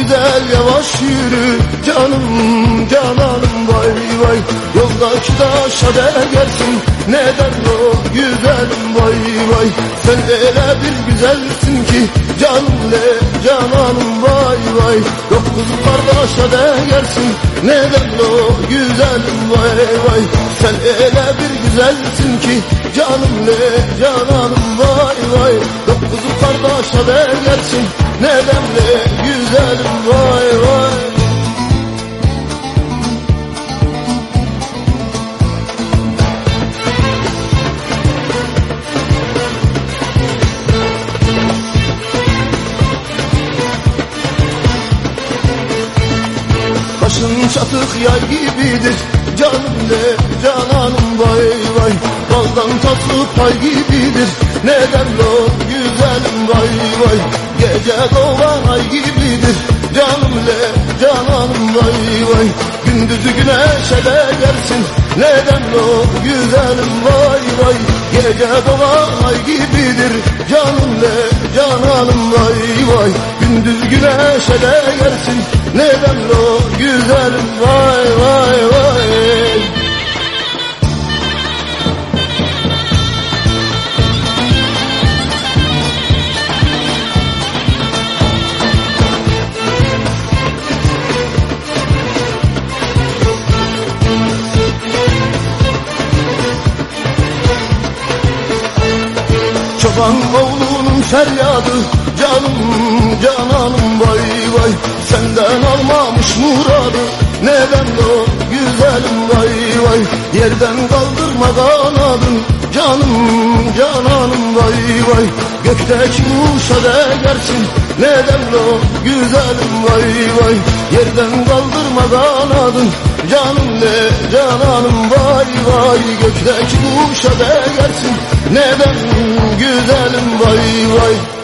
güzel yavaş yürü Canım cananım vay vay. Yoldaki taşa değersin Neden o güzelim vay vay. Sen öyle bir güzelsin ki Canım ne cananım vay vay. Dokuz kardeşe değersin Neden o güzelim vay vay. Sen öyle bir güzelsin ki Canım ne cananım vay vay. Dokuz kardeşe değersin ne vay Başın çatık yay gibidir Canım ne cananım vay vay. Baldan tatlı pay gibidir Neden o güzelim vay vay. Gece doğan ay gibidir Gündüzü güneşe değersin Neden o güzelim? Vay vay. Gece doğan ay gibidir. Canım ne cananım vay vay. Gündüz güneşe değersin Neden o güzelim? Vay vay vay Çoban oğlunun feryadı Canım cananım vay vay. Senden almamış muradı Neden o güzelim vay vay. Yerden kaldırma kanadın Canım cananım vay vay. Gökteki kuşa değersin Neden o güzelim vay vay. Yerden kaldırma kanadın Canım ne cananım vay vay. Gökteki kuşa değersin Neden güzelim vay vay